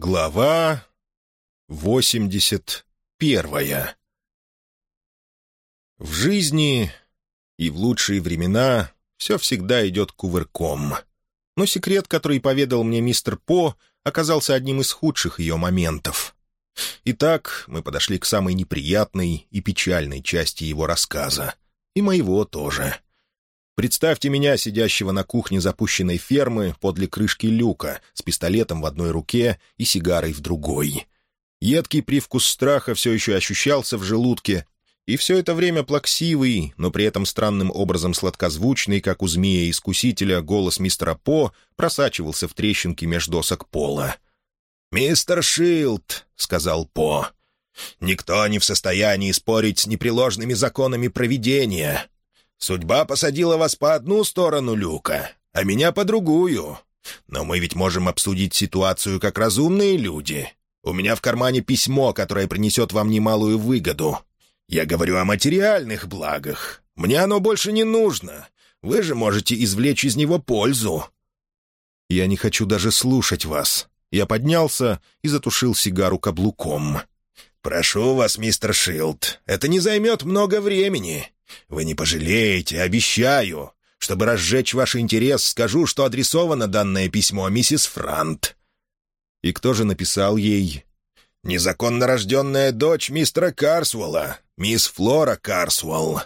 Глава восемьдесят первая В жизни и в лучшие времена все всегда идет кувырком. Но секрет, который поведал мне мистер По, оказался одним из худших ее моментов. Итак, мы подошли к самой неприятной и печальной части его рассказа. И моего тоже. Представьте меня, сидящего на кухне запущенной фермы подле крышки люка, с пистолетом в одной руке и сигарой в другой. Едкий привкус страха все еще ощущался в желудке, и все это время плаксивый, но при этом странным образом сладкозвучный, как у змея-искусителя, голос мистера По просачивался в трещинки меж досок пола. «Мистер Шилд», — сказал По, — «никто не в состоянии спорить с непреложными законами провидения. Судьба посадила вас по одну сторону люка, а меня по другую. Но мы ведь можем обсудить ситуацию как разумные люди. У меня в кармане письмо, которое принесет вам немалую выгоду. Я говорю о материальных благах. Мне оно больше не нужно. Вы же можете извлечь из него пользу». «Я не хочу даже слушать вас». Я поднялся и затушил сигару каблуком. «Прошу вас, мистер Шилд, это не займет много времени. Вы не пожалеете, обещаю. Чтобы разжечь ваш интерес, скажу, что адресовано данное письмо миссис Франт». «И кто же написал ей?» «Незаконно рожденная дочь мистера Карсуэлла, мисс Флора Карсуэлл.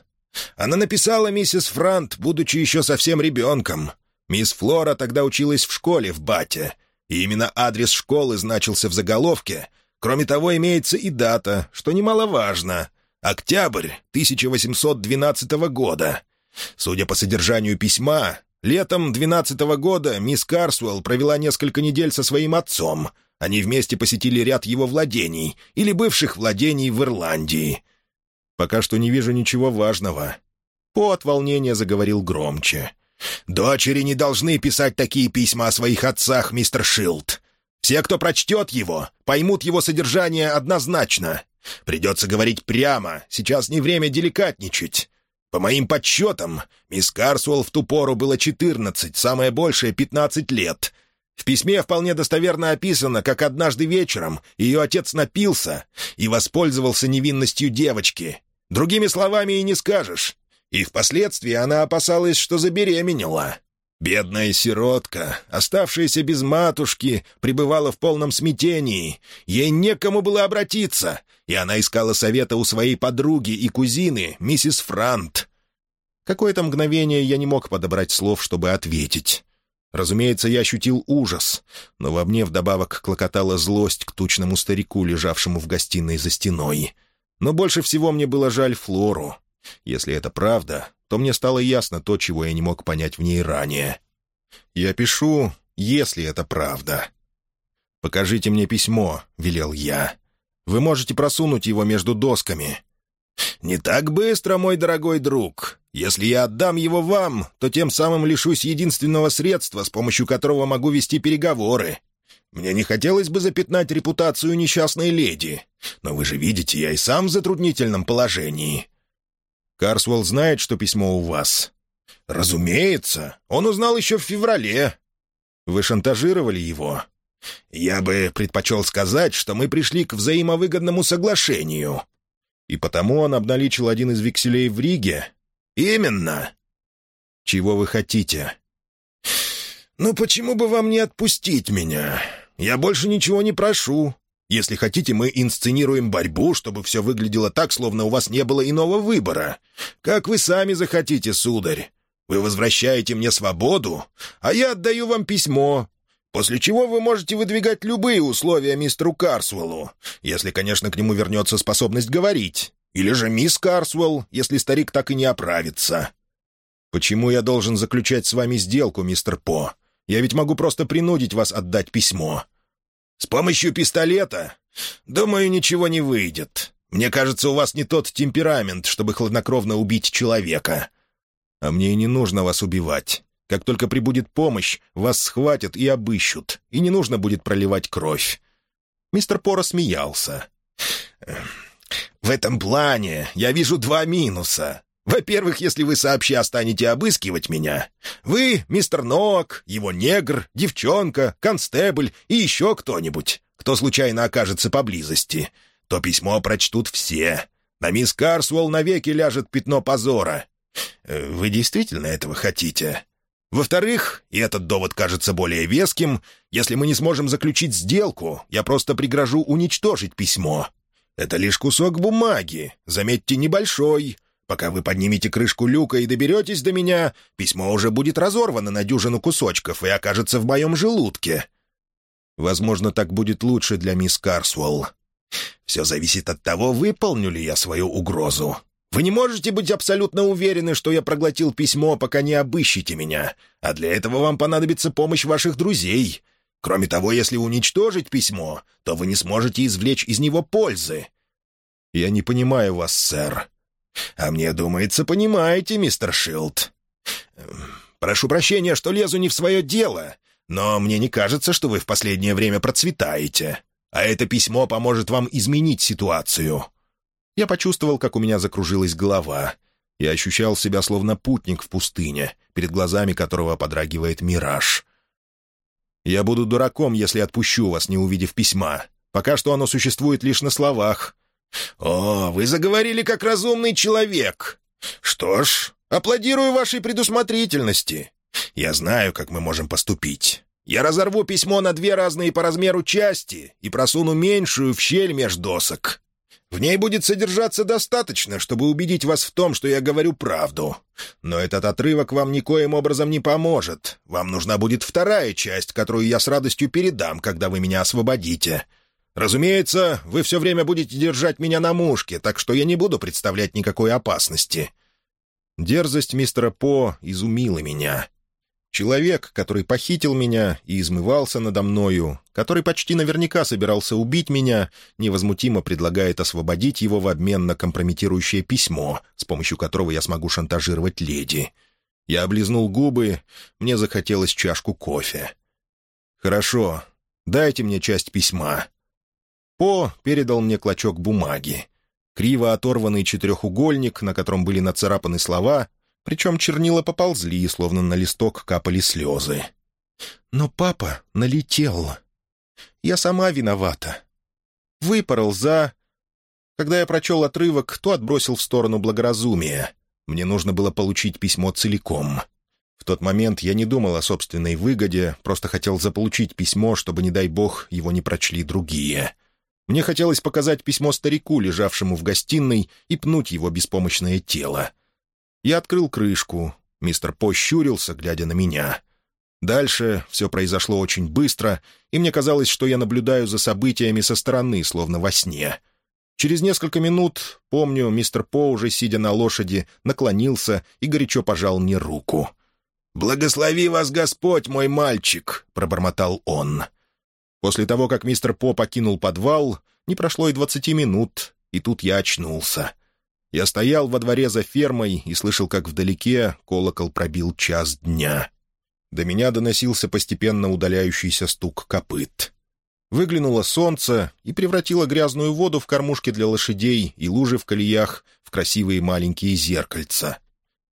Она написала миссис Франт, будучи еще совсем ребенком. Мисс Флора тогда училась в школе в Бате, и именно адрес школы значился в заголовке. Кроме того, имеется и дата, что немаловажно — Октябрь 1812 года. Судя по содержанию письма, летом 12 года мисс Карсуэлл провела несколько недель со своим отцом. Они вместе посетили ряд его владений или бывших владений в Ирландии. «Пока что не вижу ничего важного». По от волнения заговорил громче. «Дочери не должны писать такие письма о своих отцах, мистер Шилд. Все, кто прочтет его, поймут его содержание однозначно. Придется говорить прямо, сейчас не время деликатничать. По моим подсчетам, мисс Карсуэлл в ту пору было четырнадцать, самое большее — пятнадцать лет. В письме вполне достоверно описано, как однажды вечером ее отец напился и воспользовался невинностью девочки. Другими словами и не скажешь. И впоследствии она опасалась, что забеременела. Бедная сиротка, оставшаяся без матушки, пребывала в полном смятении. Ей некому было обратиться, и она искала совета у своей подруги и кузины, миссис Франт. Какое-то мгновение я не мог подобрать слов, чтобы ответить. Разумеется, я ощутил ужас, но во мне вдобавок клокотала злость к тучному старику, лежавшему в гостиной за стеной. Но больше всего мне было жаль Флору. Если это правда, то мне стало ясно то, чего я не мог понять в ней ранее. Я пишу, если это правда. «Покажите мне письмо», — велел я. «Вы можете просунуть его между досками». «Не так быстро, мой дорогой друг. Если я отдам его вам, то тем самым лишусь единственного средства, с помощью которого могу вести переговоры. Мне не хотелось бы запятнать репутацию несчастной леди, но вы же видите, я и сам в затруднительном положении. Карсвелл знает, что письмо у вас?» «Разумеется. Он узнал еще в феврале». «Вы шантажировали его?» «Я бы предпочел сказать, что мы пришли к взаимовыгодному соглашению». «И потому он обналичил один из векселей в Риге?» «Именно». «Чего вы хотите?» «Ну почему бы вам не отпустить меня? Я больше ничего не прошу. Если хотите, мы инсценируем борьбу, чтобы все выглядело так, словно у вас не было иного выбора. Как вы сами захотите, сударь. Вы возвращаете мне свободу, а я отдаю вам письмо, после чего вы можете выдвигать любые условия мистеру Карсвеллу, если, конечно, к нему вернется способность говорить. Или же мисс Карсвелл, если старик так и не оправится. Почему я должен заключать с вами сделку, мистер По? Я ведь могу просто принудить вас отдать письмо. С помощью пистолета? Думаю, ничего не выйдет. Мне кажется, у вас не тот темперамент, чтобы хладнокровно убить человека. А мне и не нужно вас убивать. Как только прибудет помощь, вас схватят и обыщут, и не нужно будет проливать кровь». Мистер Пора смеялся. «В этом плане я вижу два минуса. Во-первых, если вы сообща станете обыскивать меня, вы, мистер Ноак, его негр, девчонка, констебль и еще кто-нибудь, кто случайно окажется поблизости. То письмо прочтут все. На мисс Карсуэлл навеки ляжет пятно позора. Э, вы действительно этого хотите? Во-вторых, и этот довод кажется более веским, если мы не сможем заключить сделку, я просто пригрожу уничтожить письмо. Это лишь кусок бумаги, заметьте, небольшой. Пока вы поднимете крышку люка и доберетесь до меня, письмо уже будет разорвано на дюжину кусочков и окажется в моем желудке. Возможно, так будет лучше для мисс Карсуэлл. Все зависит от того, выполню ли я свою угрозу. Вы не можете быть абсолютно уверены, что я проглотил письмо, пока не обыщите меня, а для этого вам понадобится помощь ваших друзей. Кроме того, если уничтожить письмо, то вы не сможете извлечь из него пользы». «Я не понимаю вас, сэр». «А мне думается, понимаете, мистер Шилд. Прошу прощения, что лезу не в свое дело, но мне не кажется, что вы в последнее время процветаете. А это письмо поможет вам изменить ситуацию. Я почувствовал, как у меня закружилась голова. Я ощущал себя словно путник в пустыне, перед глазами которого подрагивает мираж. «Я буду дураком, если отпущу вас, не увидев письма. Пока что оно существует лишь на словах». «О, вы заговорили как разумный человек. Что ж, аплодирую вашей предусмотрительности. Я знаю, как мы можем поступить. Я разорву письмо на две разные по размеру части и просуну меньшую в щель меж досок. В ней будет содержаться достаточно, чтобы убедить вас в том, что я говорю правду. Но этот отрывок вам никоим образом не поможет. Вам нужна будет вторая часть, которую я с радостью передам, когда вы меня освободите. Разумеется, вы все время будете держать меня на мушке, так что я не буду представлять никакой опасности». Дерзость мистера По изумила меня. Человек, который похитил меня и измывался надо мною, который почти наверняка собирался убить меня, невозмутимо предлагает освободить его в обмен на компрометирующее письмо, с помощью которого я смогу шантажировать леди. Я облизнул губы, мне захотелось чашку кофе. «Хорошо, дайте мне часть письма». По передал мне клочок бумаги. Криво оторванный четырехугольник, на котором были нацарапаны слова — причем чернила поползли, словно на листок капали слезы. «Но папа налетел. Я сама виновата. Выпорол за...» Когда я прочел отрывок, то отбросил в сторону благоразумия. Мне нужно было получить письмо целиком. В тот момент я не думал о собственной выгоде, просто хотел заполучить письмо, чтобы, не дай бог, его не прочли другие. Мне хотелось показать письмо старику, лежавшему в гостиной, и пнуть его беспомощное тело. Я открыл крышку. Мистер По щурился, глядя на меня. Дальше все произошло очень быстро, и мне казалось, что я наблюдаю за событиями со стороны, словно во сне. Через несколько минут, помню, мистер По, уже сидя на лошади, наклонился и горячо пожал мне руку. «Благослови вас Господь, мой мальчик!» — пробормотал он. После того, как мистер По покинул подвал, не прошло и двадцати минут, и тут я очнулся. Я стоял во дворе за фермой и слышал, как вдалеке колокол пробил час дня. До меня доносился постепенно удаляющийся стук копыт. Выглянуло солнце и превратило грязную воду в кормушки для лошадей и лужи в колеях в красивые маленькие зеркальца.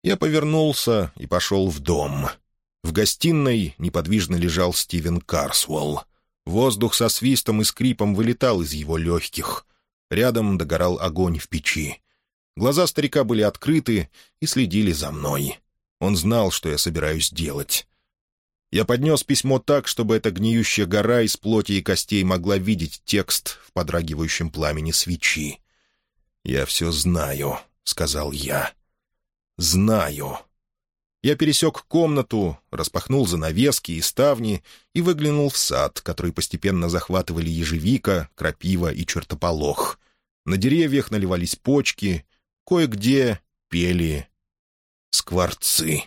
Я повернулся и пошел в дом. В гостиной неподвижно лежал Стивен Карсуэлл. Воздух со свистом и скрипом вылетал из его легких. Рядом догорал огонь в печи. Глаза старика были открыты и следили за мной. Он знал, что я собираюсь делать. Я поднес письмо так, чтобы эта гниющая гора из плоти и костей могла видеть текст в подрагивающем пламени свечи. «Я все знаю», — сказал я. «Знаю». Я пересек комнату, распахнул занавески и ставни и выглянул в сад, который постепенно захватывали ежевика, крапива и чертополох. На деревьях наливались почки, кое-где пели скворцы.